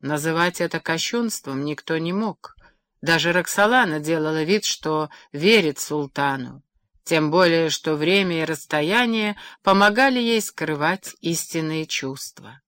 Называть это кощунством никто не мог. Даже Роксолана делала вид, что верит султану, тем более, что время и расстояние помогали ей скрывать истинные чувства.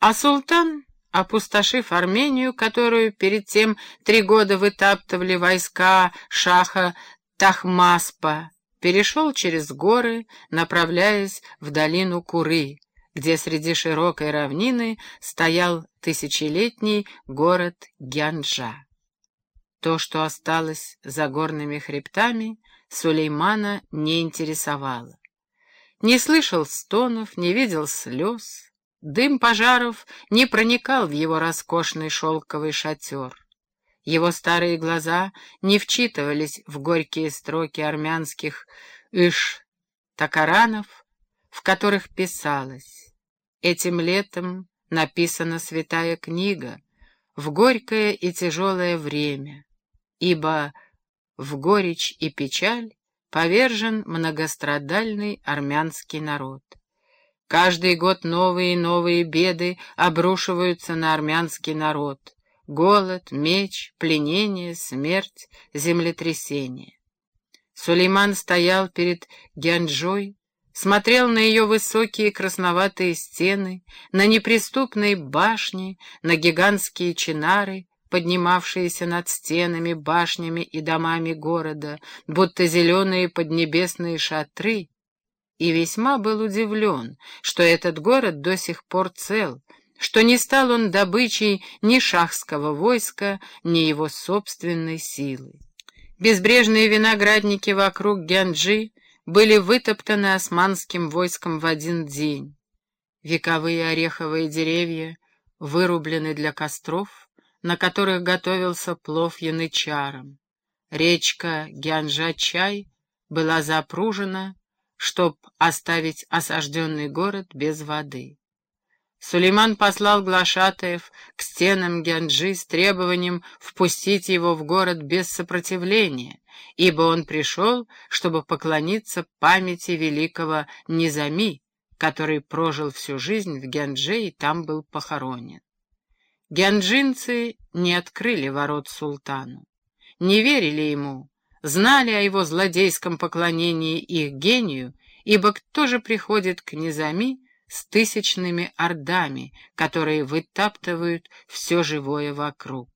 А султан, опустошив Армению, которую перед тем три года вытаптывали войска шаха Тахмаспа, перешел через горы, направляясь в долину Куры, где среди широкой равнины стоял тысячелетний город Гянджа. То, что осталось за горными хребтами, Сулеймана не интересовало. Не слышал стонов, не видел слез, дым пожаров не проникал в его роскошный шелковый шатер. Его старые глаза не вчитывались в горькие строки армянских иш-такаранов, в которых писалось «Этим летом написана святая книга в горькое и тяжелое время, ибо в горечь и печаль повержен многострадальный армянский народ. Каждый год новые и новые беды обрушиваются на армянский народ» голод, меч, пленение, смерть, землетрясение. Сулейман стоял перед Гянджой, смотрел на ее высокие красноватые стены, на неприступные башни, на гигантские чинары, поднимавшиеся над стенами, башнями и домами города, будто зеленые поднебесные шатры, и весьма был удивлен, что этот город до сих пор цел, что не стал он добычей ни шахского войска, ни его собственной силы. Безбрежные виноградники вокруг Гянджи были вытоптаны османским войском в один день. Вековые ореховые деревья вырублены для костров, на которых готовился плов янычаром. Речка Гянжа-Чай была запружена, чтоб оставить осажденный город без воды. Сулейман послал глашатаев к стенам Гянджи с требованием впустить его в город без сопротивления, ибо он пришел, чтобы поклониться памяти великого Низами, который прожил всю жизнь в Гяндже и там был похоронен. Гянджинцы не открыли ворот султану, не верили ему, знали о его злодейском поклонении их гению, ибо кто же приходит к Низами, с тысячными ордами, которые вытаптывают все живое вокруг.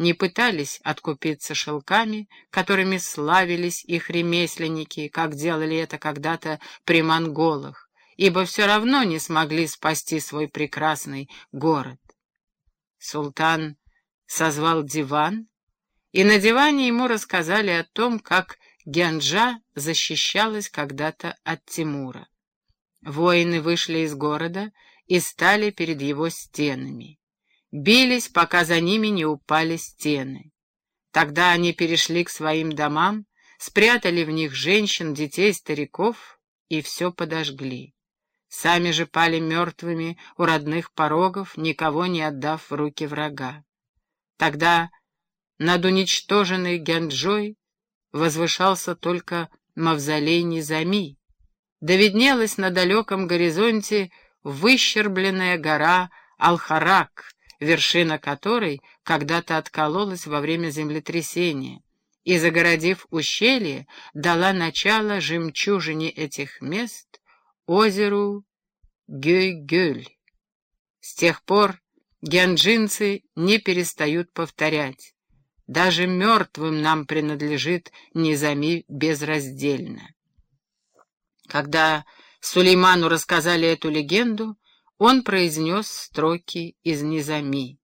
Не пытались откупиться шелками, которыми славились их ремесленники, как делали это когда-то при монголах, ибо все равно не смогли спасти свой прекрасный город. Султан созвал диван, и на диване ему рассказали о том, как Гянджа защищалась когда-то от Тимура. Воины вышли из города и стали перед его стенами. Бились, пока за ними не упали стены. Тогда они перешли к своим домам, спрятали в них женщин, детей, стариков и все подожгли. Сами же пали мертвыми у родных порогов, никого не отдав в руки врага. Тогда над уничтоженной Гянджой возвышался только мавзолей Низами, да виднелась на далеком горизонте выщербленная гора Алхарак, вершина которой когда-то откололась во время землетрясения, и, загородив ущелье, дала начало жемчужине этих мест, озеру Гюй-Гюль. С тех пор гянджинцы не перестают повторять. Даже мертвым нам принадлежит Низами безраздельно. Когда Сулейману рассказали эту легенду, он произнес строки из Низами.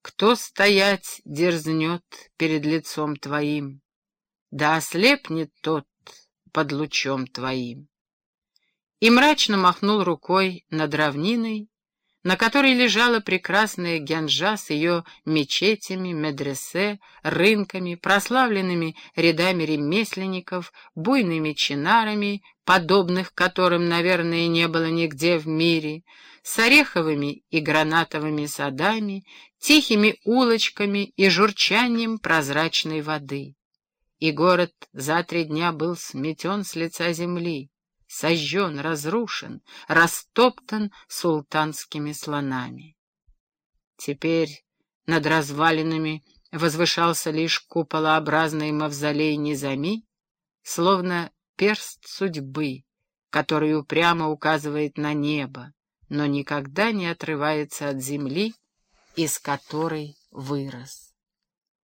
«Кто стоять дерзнет перед лицом твоим, да ослепнет тот под лучом твоим». И мрачно махнул рукой над равниной, на которой лежала прекрасная Гянжа с ее мечетями, медресе, рынками, прославленными рядами ремесленников, буйными чинарами, подобных которым, наверное, не было нигде в мире, с ореховыми и гранатовыми садами, тихими улочками и журчанием прозрачной воды. И город за три дня был сметен с лица земли сожжен, разрушен, растоптан султанскими слонами. Теперь над развалинами возвышался лишь куполообразный мавзолей Низами, словно перст судьбы, который упрямо указывает на небо, но никогда не отрывается от земли, из которой вырос.